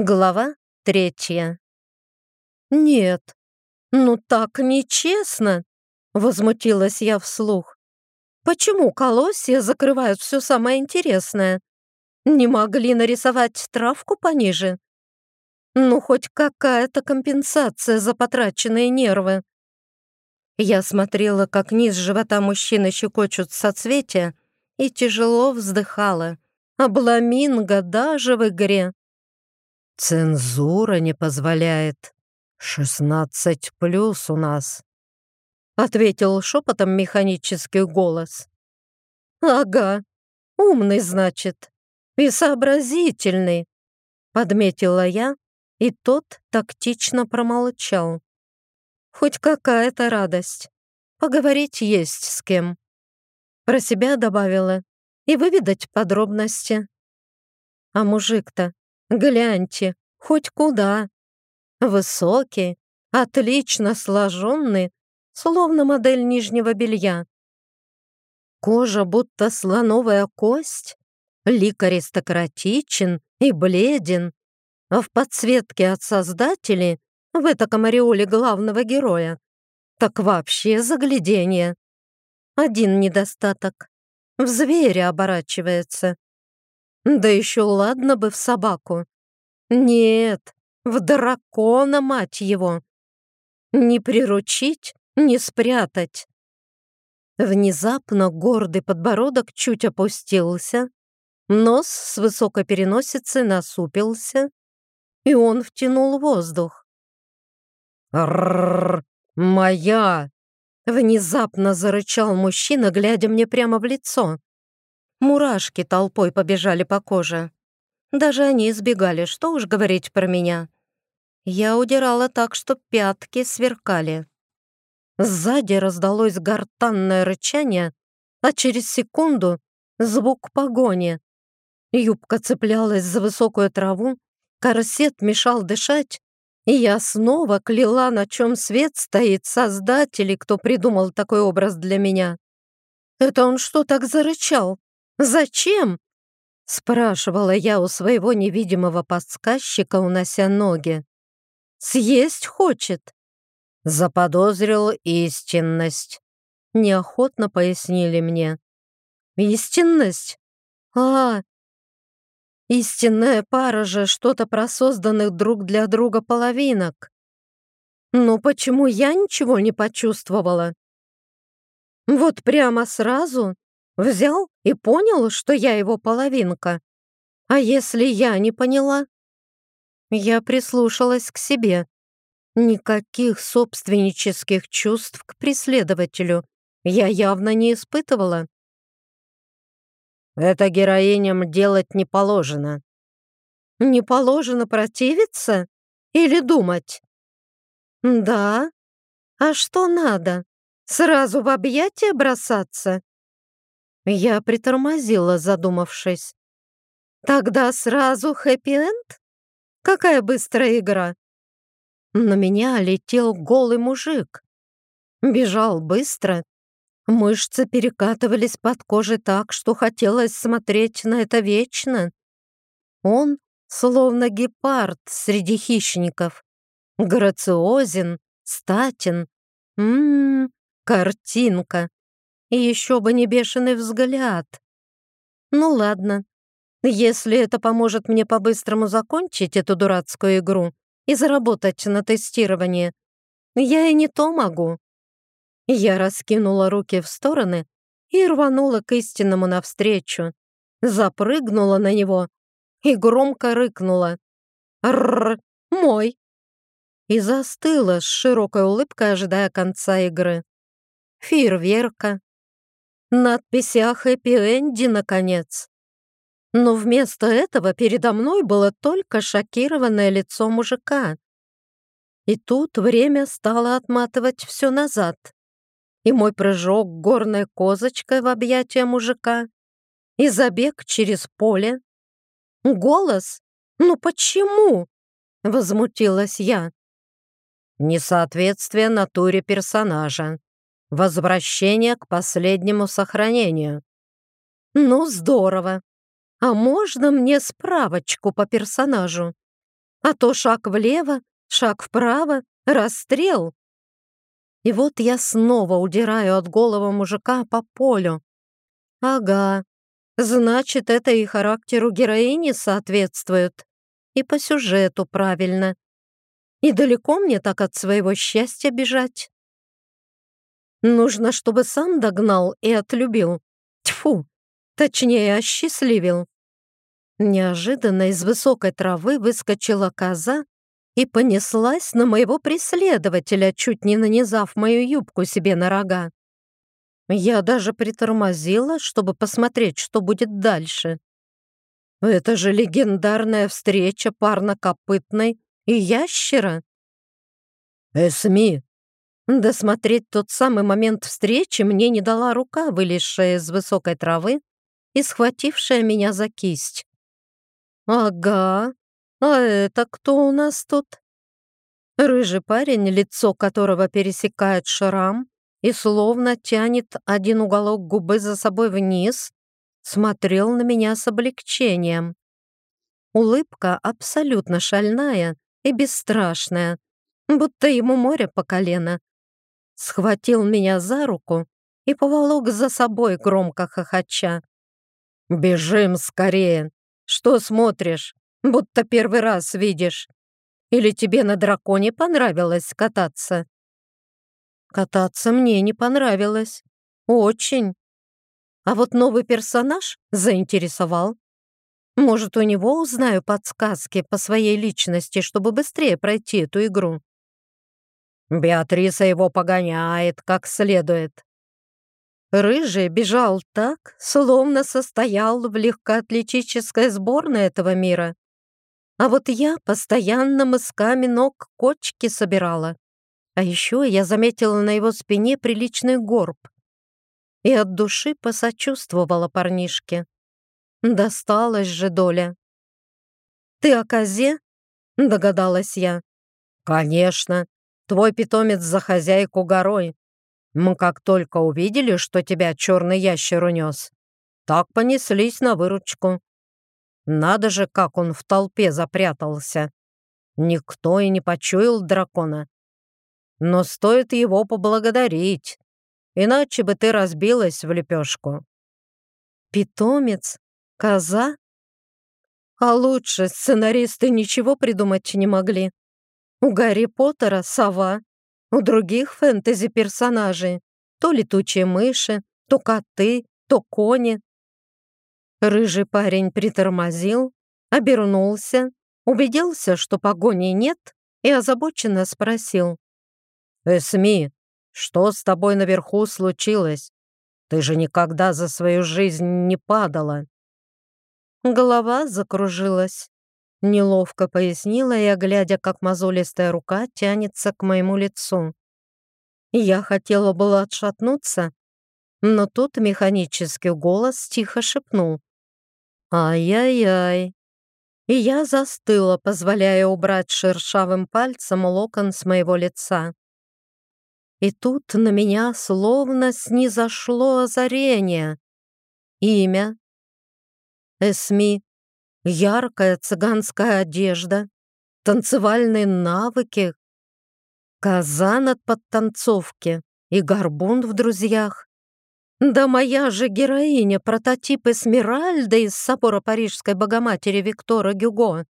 Глава третья. «Нет, ну так нечестно!» — возмутилась я вслух. «Почему колосья закрывают все самое интересное? Не могли нарисовать травку пониже? Ну, хоть какая-то компенсация за потраченные нервы!» Я смотрела, как низ живота мужчины щекочут соцветия, и тяжело вздыхала. Обламинго даже в игре. «Цензура не позволяет. Шестнадцать плюс у нас», — ответил шепотом механический голос. «Ага, умный, значит, и сообразительный», — подметила я, и тот тактично промолчал. «Хоть какая-то радость. Поговорить есть с кем». Про себя добавила и выведать подробности. А мужик-то Гляньте, хоть куда. Высокий, отлично сложенный, словно модель нижнего белья. Кожа будто слоновая кость, лик аристократичен и бледен, а в подсветке от создателей, в этом ореоле главного героя, так вообще загляденье. Один недостаток — в зверя оборачивается. Да еще ладно бы в собаку. Нет, в дракона, мать его. Не приручить, не спрятать. Внезапно гордый подбородок чуть опустился, нос с высокой переносицы насупился, и он втянул воздух. «Рррр, моя!» Внезапно зарычал мужчина, глядя мне прямо в лицо. Мурашки толпой побежали по коже. Даже они избегали, что уж говорить про меня. Я удирала так, что пятки сверкали. Сзади раздалось гортанное рычание, а через секунду — звук погони. Юбка цеплялась за высокую траву, корсет мешал дышать, и я снова кляла, на чем свет стоит создатель, кто придумал такой образ для меня. Это он что так зарычал? «Зачем?» — спрашивала я у своего невидимого подсказчика, унося ноги. «Съесть хочет?» Заподозрил истинность. Неохотно пояснили мне. «Истинность? А, истинная пара же что-то про созданных друг для друга половинок. Но почему я ничего не почувствовала? Вот прямо сразу Взял и понял, что я его половинка. А если я не поняла? Я прислушалась к себе. Никаких собственнических чувств к преследователю я явно не испытывала. Это героиням делать не положено. Не положено противиться или думать? Да. А что надо? Сразу в объятия бросаться? Я притормозила, задумавшись. Тогда сразу хэппи-энд? Какая быстрая игра? На меня летел голый мужик. Бежал быстро. Мышцы перекатывались под кожей так, что хотелось смотреть на это вечно. Он словно гепард среди хищников. Грациозен, статен. Ммм, картинка. И еще бы не бешеный взгляд. Ну ладно, если это поможет мне по-быстрому закончить эту дурацкую игру и заработать на тестирование, я и не то могу. Я раскинула руки в стороны и рванула к истинному навстречу, запрыгнула на него и громко рыкнула. «Рррр, мой!» И застыла с широкой улыбкой, ожидая конца игры. Фейерверка, надписи о хэппи-энде, наконец. Но вместо этого передо мной было только шокированное лицо мужика. И тут время стало отматывать все назад. И мой прыжок горной козочкой в объятия мужика, и забег через поле. Голос? Ну почему? Возмутилась я. Несоответствие натуре персонажа. Возвращение к последнему сохранению. Ну, здорово. А можно мне справочку по персонажу? А то шаг влево, шаг вправо, расстрел. И вот я снова удираю от голого мужика по полю. Ага, значит, это и характеру героини соответствует. И по сюжету правильно. И далеко мне так от своего счастья бежать? Нужно, чтобы сам догнал и отлюбил. Тьфу, точнее, осчастливил. Неожиданно из высокой травы выскочила коза и понеслась на моего преследователя, чуть не нанизав мою юбку себе на рога. Я даже притормозила, чтобы посмотреть, что будет дальше. Это же легендарная встреча парнокопытной и ящера. «Эсми!» Досмотреть тот самый момент встречи мне не дала рука, вылезшая из высокой травы и схватившая меня за кисть. «Ага, а это кто у нас тут?» Рыжий парень, лицо которого пересекает шрам и словно тянет один уголок губы за собой вниз, смотрел на меня с облегчением. Улыбка абсолютно шальная и бесстрашная, будто ему море по колено. Схватил меня за руку и поволок за собой, громко хохоча. «Бежим скорее! Что смотришь? Будто первый раз видишь. Или тебе на драконе понравилось кататься?» Кататься мне не понравилось. Очень. А вот новый персонаж заинтересовал. Может, у него узнаю подсказки по своей личности, чтобы быстрее пройти эту игру. Беатриса его погоняет как следует. Рыжий бежал так, словно состоял в легкоатлетической сборной этого мира. А вот я постоянно мысками ног кочки собирала. А еще я заметила на его спине приличный горб и от души посочувствовала парнишке. Досталась же доля. «Ты о козе?» — догадалась я. «Конечно. Твой питомец за хозяйку горой. Мы как только увидели, что тебя черный ящер унес, так понеслись на выручку. Надо же, как он в толпе запрятался. Никто и не почуял дракона. Но стоит его поблагодарить, иначе бы ты разбилась в лепешку. Питомец? Коза? А лучше сценаристы ничего придумать не могли. У Гарри Поттера сова, у других фэнтези-персонажей то летучие мыши, то коты, то кони. Рыжий парень притормозил, обернулся, убедился, что погони нет, и озабоченно спросил. «Эсми, что с тобой наверху случилось? Ты же никогда за свою жизнь не падала». Голова закружилась. Неловко пояснила я, глядя, как мозолистая рука тянется к моему лицу. Я хотела было отшатнуться, но тут механический голос тихо шепнул. «Ай-яй-яй!» И я застыла, позволяя убрать шершавым пальцем локон с моего лица. И тут на меня словно снизошло озарение. Имя. Эсми яркая цыганская одежда, танцевальные навыки, казан от подтанцовки и горбун в друзьях. Да моя же героиня, прототип Эсмеральда из собора Парижской Богоматери Виктора Гюго.